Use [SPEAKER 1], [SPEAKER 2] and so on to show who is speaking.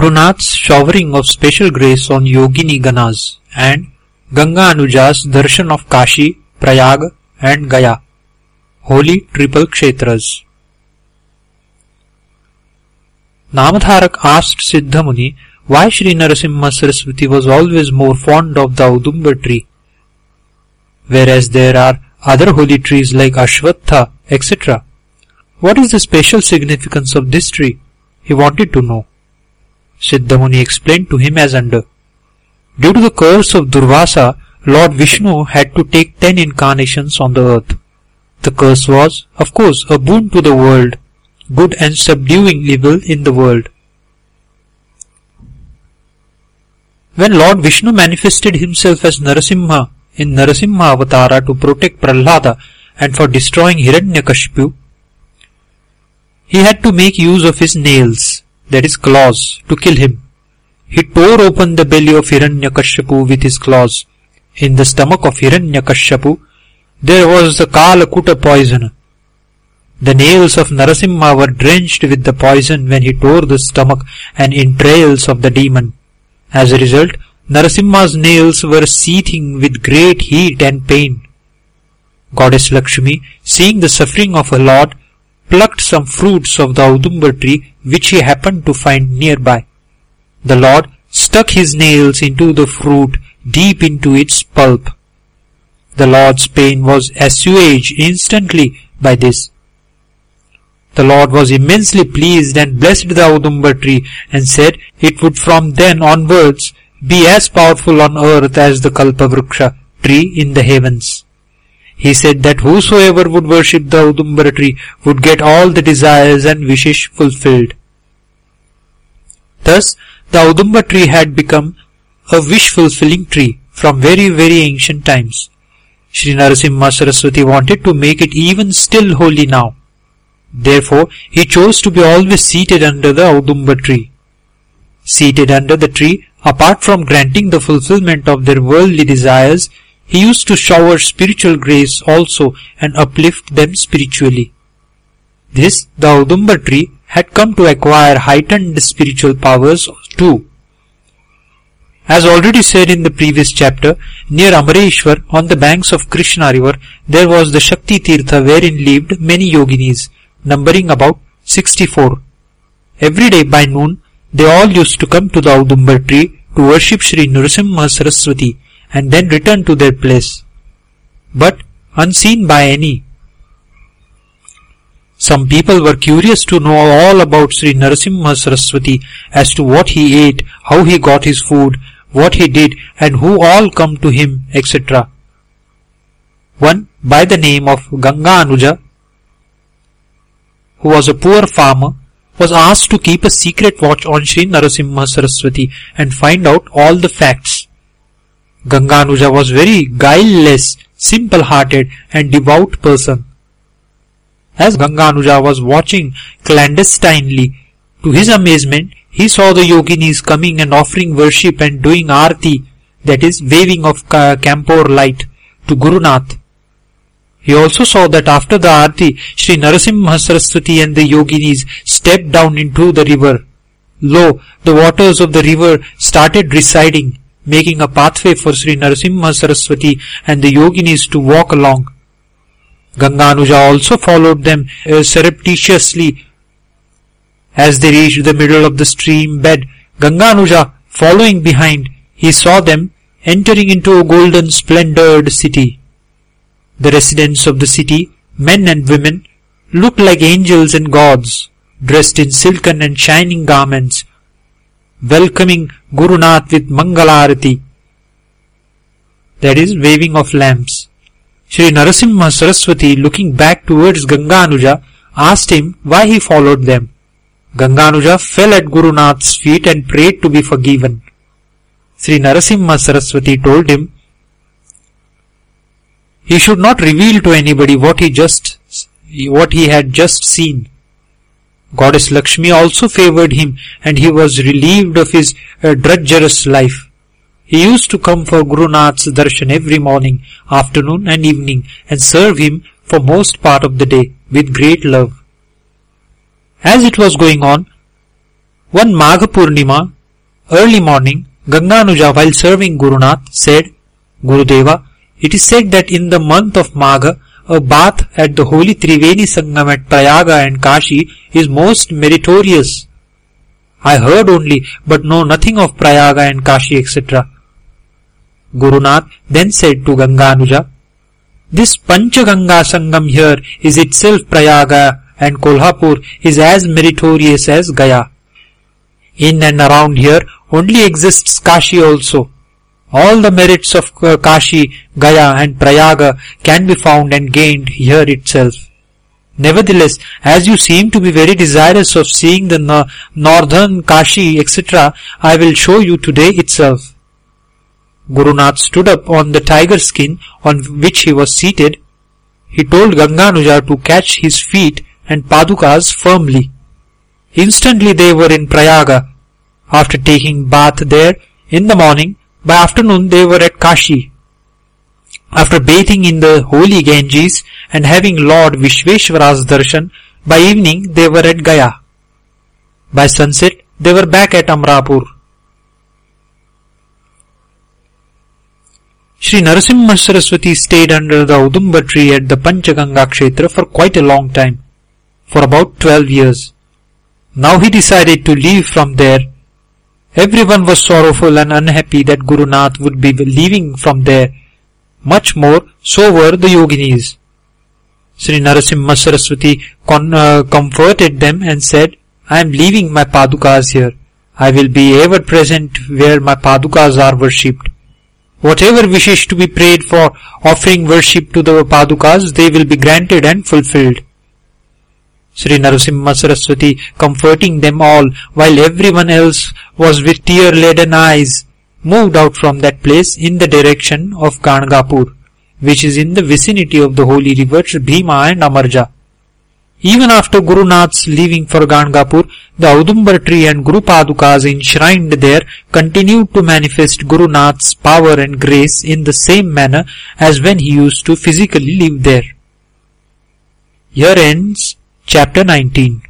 [SPEAKER 1] Gurunath's showering of special grace on Yogini Ganas and Ganga Anuja's darshan of Kashi, Prayag and Gaya, holy triple kshetras. Namadharak asked Siddhamuni why Sri Narasimha Saraswati was always more fond of the Audumbar tree, whereas there are other holy trees like Ashwatha, etc. What is the special significance of this tree? He wanted to know. Siddhamuni explained to him as under. Due to the curse of Durvasa, Lord Vishnu had to take ten incarnations on the earth. The curse was, of course, a boon to the world, good and subduing evil in the world. When Lord Vishnu manifested himself as Narasimha in Narasimha Avatara to protect Prahlada and for destroying Hiranyakashipu, he had to make use of his nails, that is claws, to kill him. He tore open the belly of Hiranyakashipu with his claws. In the stomach of Hiranyakashipu, there was the Kalakuta poison. The nails of Narasimha were drenched with the poison when he tore the stomach and entrails of the demon. As a result, Narasimha's nails were seething with great heat and pain. Goddess Lakshmi, seeing the suffering of her lord, plucked some fruits of the Audumbar tree which he happened to find nearby. The Lord stuck his nails into the fruit deep into its pulp. The Lord's pain was assuaged instantly by this. The Lord was immensely pleased and blessed the Audumbar tree and said it would from then onwards be as powerful on earth as the Kalpavruksha tree in the heavens. He said that whosoever would worship the Audumbar tree would get all the desires and wishes fulfilled. Thus, the Audumbar tree had become a wish-fulfilling tree from very very ancient times. Sri Narasimha Saraswati wanted to make it even still holy now. Therefore, he chose to be always seated under the Audumbar tree. Seated under the tree, apart from granting the fulfillment of their worldly desires, he used to shower spiritual grace also and uplift them spiritually. This, the Audumbar tree, had come to acquire heightened spiritual powers too. As already said in the previous chapter, near Amareshwar on the banks of Krishna river, there was the Shakti Tirtha wherein lived many yoginis, numbering about 64. Every day by noon, they all used to come to the Audumbar tree to worship Sri Narasimha Saraswati and then return to their place. But unseen by any. Some people were curious to know all about Sri Narasimha Saraswati as to what he ate, how he got his food, what he did and who all come to him, etc. One by the name of Ganga Anuja who was a poor farmer, was asked to keep a secret watch on Sri Narasimha Saraswati and find out all the facts. Ganganuja was very guileless, simple-hearted and devout person. As Ganganuja was watching clandestinely, to his amazement, he saw the yoginis coming and offering worship and doing arti, that is, waving of camphor light, to Gurunath. He also saw that after the arti, Sri Narasimha Saraswati and the yoginis stepped down into the river. Lo, the waters of the river started receding, making a pathway for Sri Narasimha Saraswati and the yoginis to walk along. Ganganuja also followed them uh, surreptitiously. As they reached the middle of the stream bed, Ganganuja, following behind, he saw them entering into a golden splendored city. The residents of the city, men and women, looked like angels and gods, dressed in silken and shining garments, welcoming Guru Gurunath with Mangalarati, that is, waving of lamps. Sri Narasimha Saraswati, looking back towards Ganganuja, asked him why he followed them. Ganganuja fell at Guru Gurunath's feet and prayed to be forgiven. Sri Narasimha Saraswati told him he should not reveal to anybody what he just what he had just seen. Goddess Lakshmi also favored him and he was relieved of his uh, drudgerous life. He used to come for Guru Nath's darshan every morning, afternoon and evening and serve him for most part of the day with great love. As it was going on, One Magha Purnima, early morning, Ganganuja while serving Gurunath said, Gurudeva, it is said that in the month of Magha, a bath at the holy Triveni Sangam at Prayaga and Kashi is most meritorious. I heard only, but know nothing of Prayaga and Kashi, etc. Guru Gurunath then said to Ganganuja, This Panchaganga Sangam here is itself Prayaga and Kolhapur is as meritorious as Gaya. In and around here only exists Kashi also. All the merits of uh, Kashi, Gaya and Prayaga can be found and gained here itself. Nevertheless, as you seem to be very desirous of seeing the no- northern Kashi, etc., I will show you today itself. Gurunath stood up on the tiger skin on which he was seated. He told Ganganuja to catch his feet and padukas firmly. Instantly they were in Prayaga. After taking bath there in the morning, by afternoon they were at Kashi. After bathing in the holy Ganges and having Lord Vishveshwara's darshan, by evening they were at Gaya. By sunset they were back at Amrapur. Sri Narasimha Saraswati stayed under the Udumba tree at the Panchaganga Kshetra for quite a long time, for about 12 years. Now he decided to leave from there. Everyone was sorrowful and unhappy that Guru Nath would be leaving from there. Much more, so were the yoginis. Sri Narasimha Saraswati con- uh, comforted them and said, I am leaving my padukas here. I will be ever present where my padukas are worshipped. Whatever wishes to be prayed for offering worship to the padukas, they will be granted and fulfilled. Sri Narasimha Saraswati comforting them all while everyone else was with tear-laden eyes moved out from that place in the direction of Gangapur, which is in the vicinity of the holy rivers Bhima and Amarja. Even after Guru Nath's leaving for Gangapur, the Audumbar tree and Guru Padukas enshrined there continued to manifest Guru Nath's power and grace in the same manner as when he used to physically live there. Here ends chapter 19.